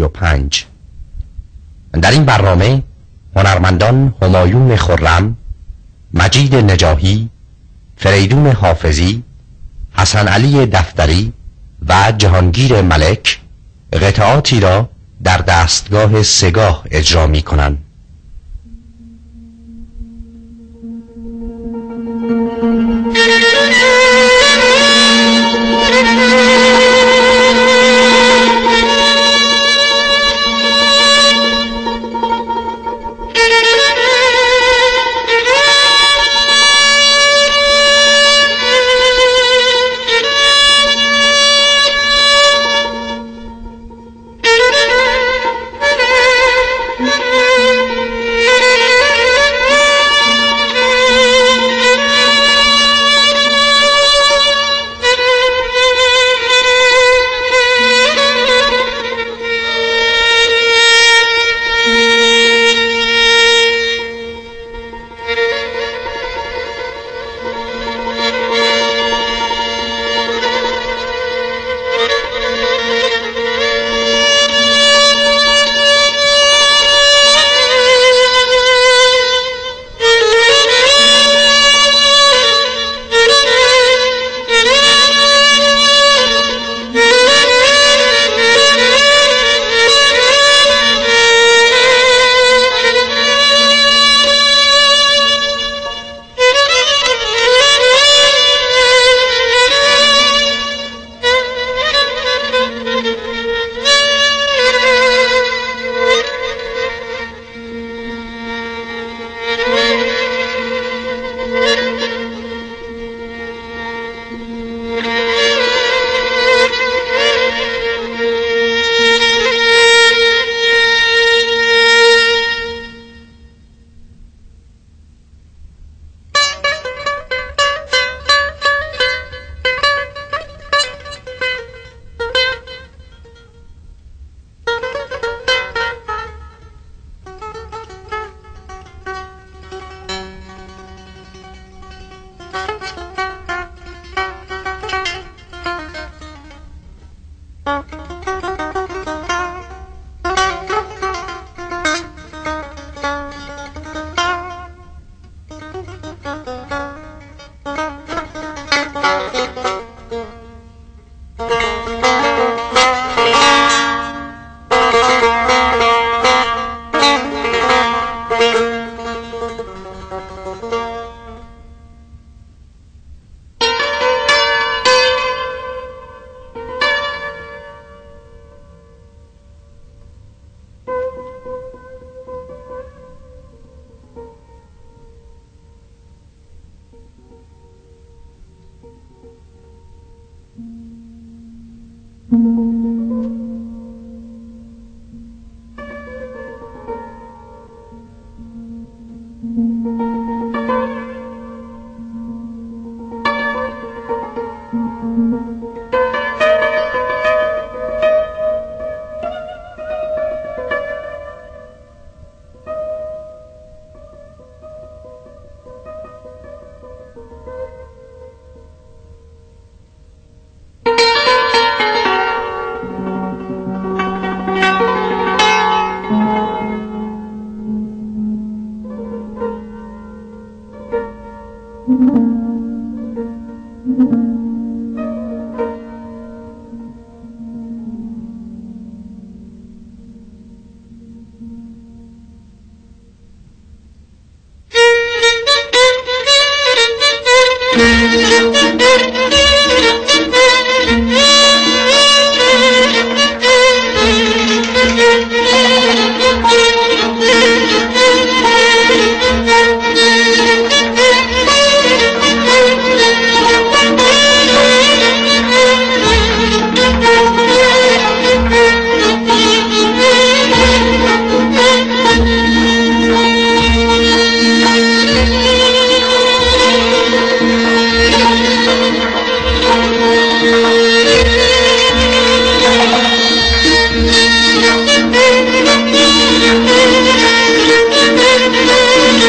یا پنج. در این برنامه هنرمندان همایون خرم مجید نجاهی فریدون حافظی حسن علی دفتری و جهانگیر ملک قطعاتی را در دستگاه سگاه اجرا می کنند.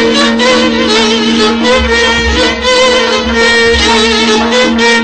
Thank you.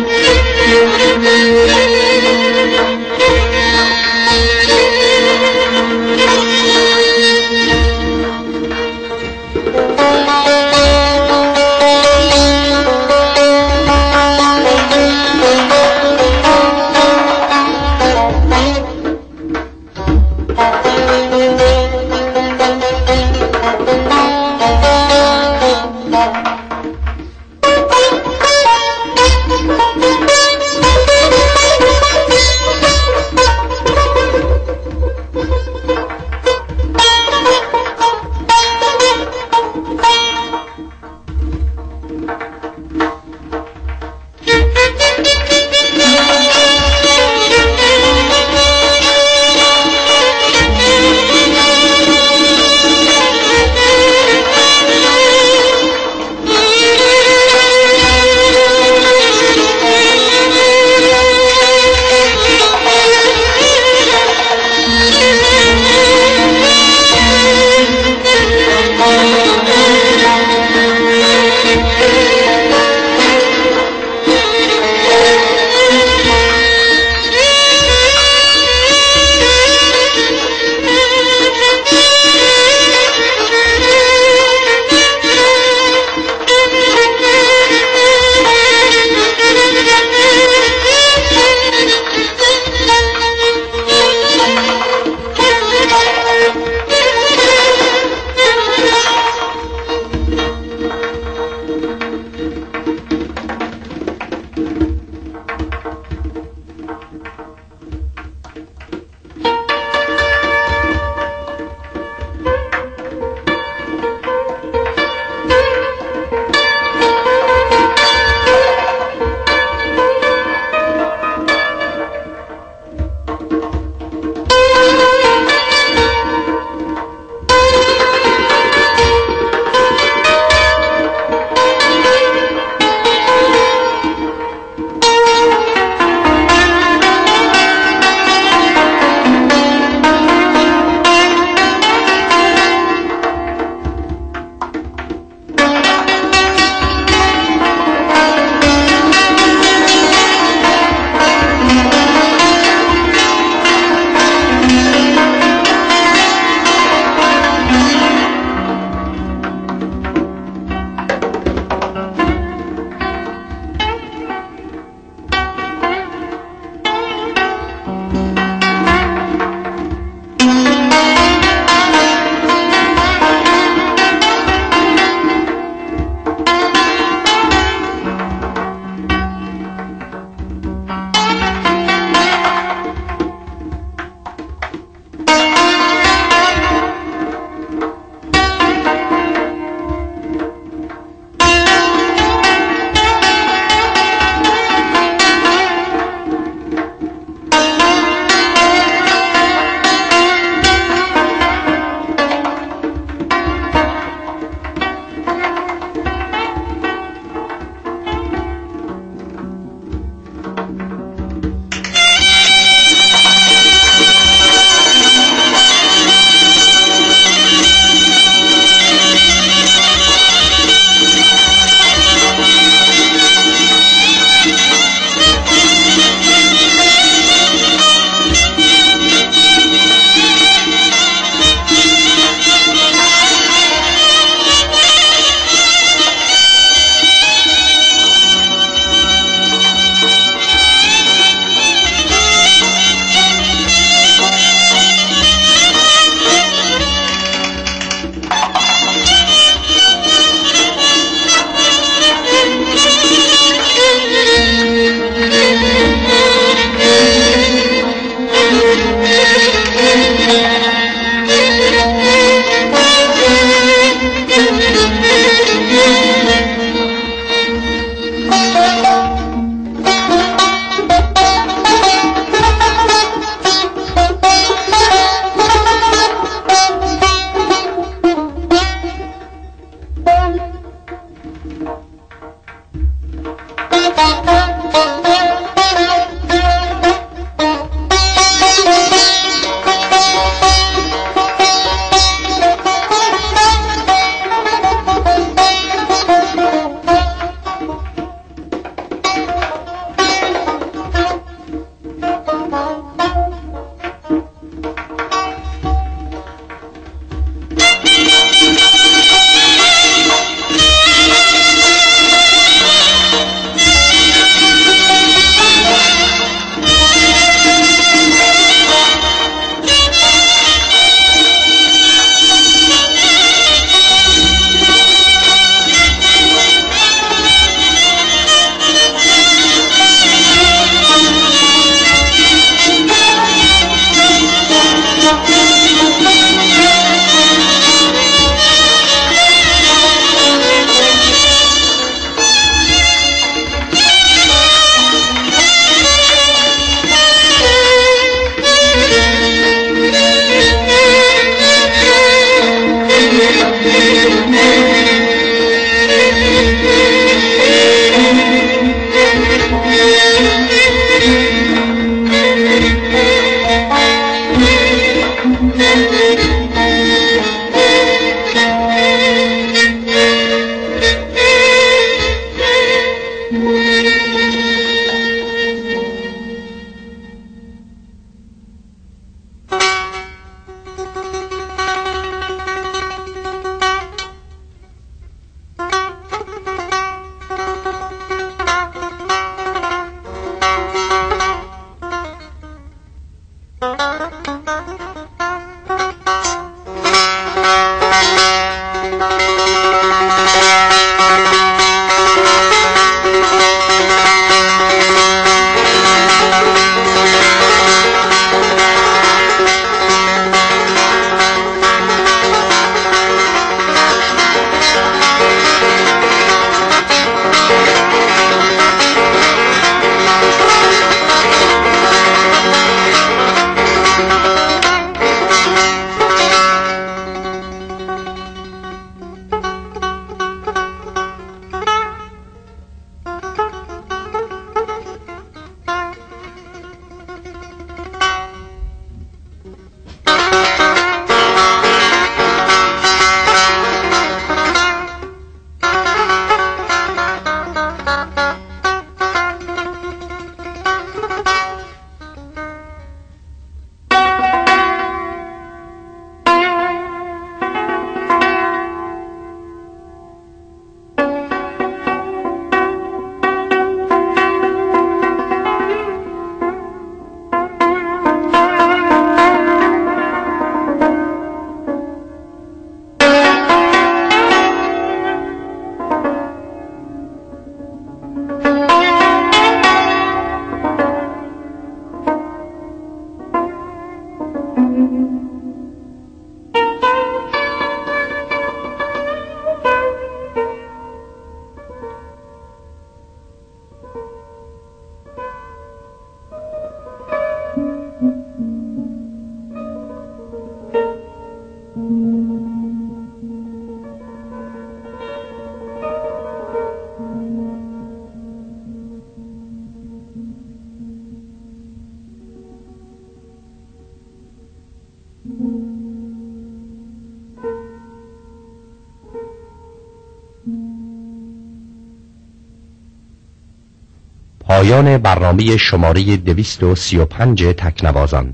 پایان برنامه شماره 235 تکنوازان.